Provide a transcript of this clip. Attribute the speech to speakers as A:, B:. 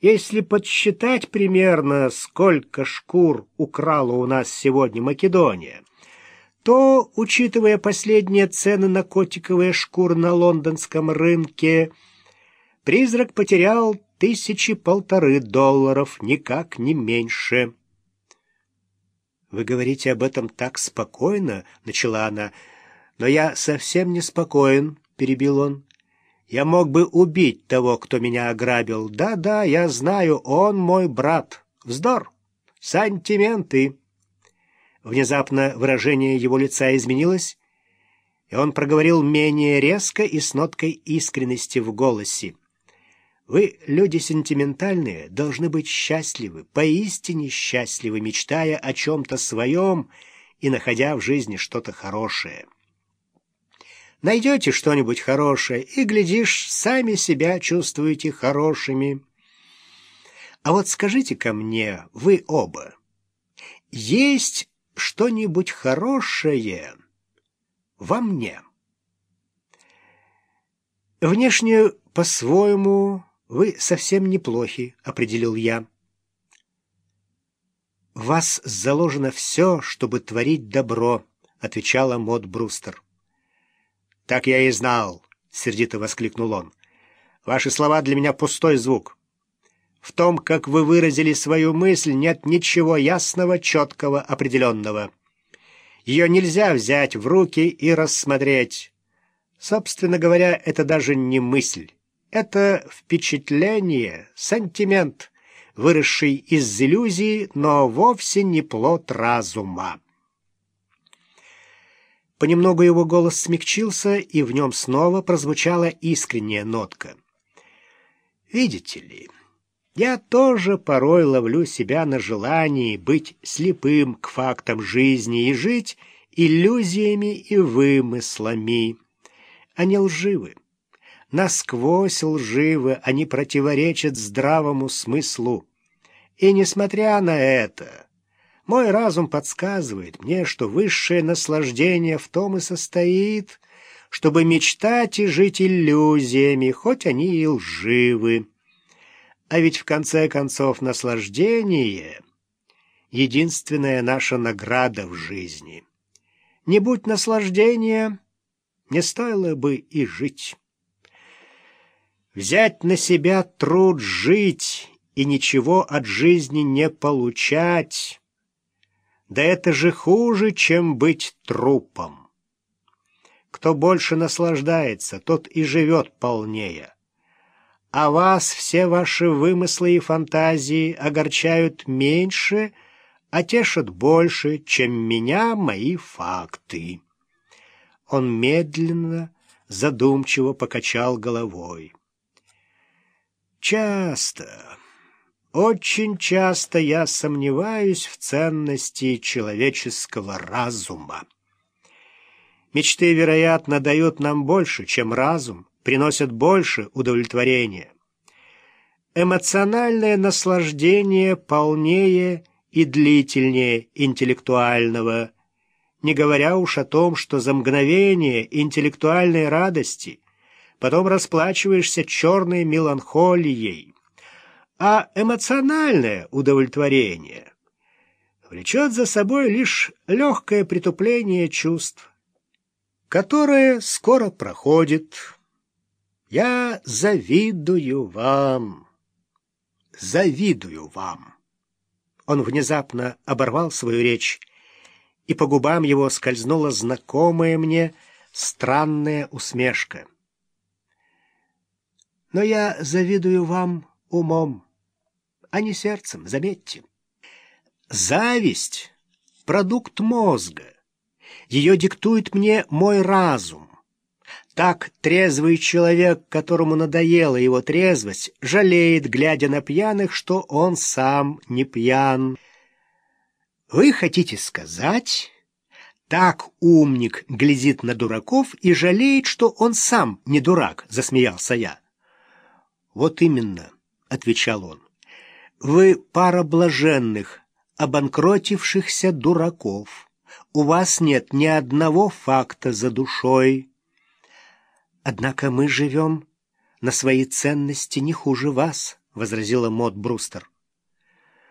A: Если подсчитать примерно, сколько шкур украла у нас сегодня Македония, то, учитывая последние цены на котиковые шкуры на лондонском рынке, призрак потерял тысячи полторы долларов, никак не меньше. «Вы говорите об этом так спокойно», — начала она. «Но я совсем не спокоен», — перебил он. «Я мог бы убить того, кто меня ограбил. Да-да, я знаю, он мой брат. Вздор! Сантименты!» Внезапно выражение его лица изменилось, и он проговорил менее резко и с ноткой искренности в голосе. Вы, люди сентиментальные, должны быть счастливы, поистине счастливы, мечтая о чем-то своем и находя в жизни что-то хорошее. Найдете что-нибудь хорошее, и, глядишь, сами себя чувствуете хорошими. А вот скажите ко мне, вы оба, есть что-нибудь хорошее во мне? Внешне, по-своему, «Вы совсем неплохи», — определил я. «В вас заложено все, чтобы творить добро», — отвечала Мод Брустер. «Так я и знал», — сердито воскликнул он. «Ваши слова для меня пустой звук. В том, как вы выразили свою мысль, нет ничего ясного, четкого, определенного. Ее нельзя взять в руки и рассмотреть. Собственно говоря, это даже не мысль. Это впечатление, сантимент, выросший из иллюзии, но вовсе не плод разума. Понемногу его голос смягчился, и в нем снова прозвучала искренняя нотка. «Видите ли, я тоже порой ловлю себя на желании быть слепым к фактам жизни и жить иллюзиями и вымыслами. Они лживы насквозь лживы, они противоречат здравому смыслу. И несмотря на это, мой разум подсказывает мне, что высшее наслаждение в том и состоит, чтобы мечтать и жить иллюзиями, хоть они и лживы. А ведь в конце концов наслаждение — единственная наша награда в жизни. Не будь наслаждения, не стоило бы и жить. Взять на себя труд жить и ничего от жизни не получать, да это же хуже, чем быть трупом. Кто больше наслаждается, тот и живет полнее. А вас все ваши вымыслы и фантазии огорчают меньше, а тешат больше, чем меня мои факты. Он медленно, задумчиво покачал головой. Часто, очень часто я сомневаюсь в ценности человеческого разума. Мечты, вероятно, дают нам больше, чем разум, приносят больше удовлетворения. Эмоциональное наслаждение полнее и длительнее интеллектуального, не говоря уж о том, что за мгновение интеллектуальной радости – потом расплачиваешься черной меланхолией. А эмоциональное удовлетворение влечет за собой лишь легкое притупление чувств, которое скоро проходит. Я завидую вам, завидую вам. Он внезапно оборвал свою речь, и по губам его скользнула знакомая мне странная усмешка. Но я завидую вам умом, а не сердцем, заметьте. Зависть — продукт мозга. Ее диктует мне мой разум. Так трезвый человек, которому надоела его трезвость, жалеет, глядя на пьяных, что он сам не пьян. Вы хотите сказать, так умник глядит на дураков и жалеет, что он сам не дурак, засмеялся я. «Вот именно», — отвечал он, — «вы пара блаженных, обанкротившихся дураков. У вас нет ни одного факта за душой. Однако мы живем на свои ценности не хуже вас», возразила Мод Брустер.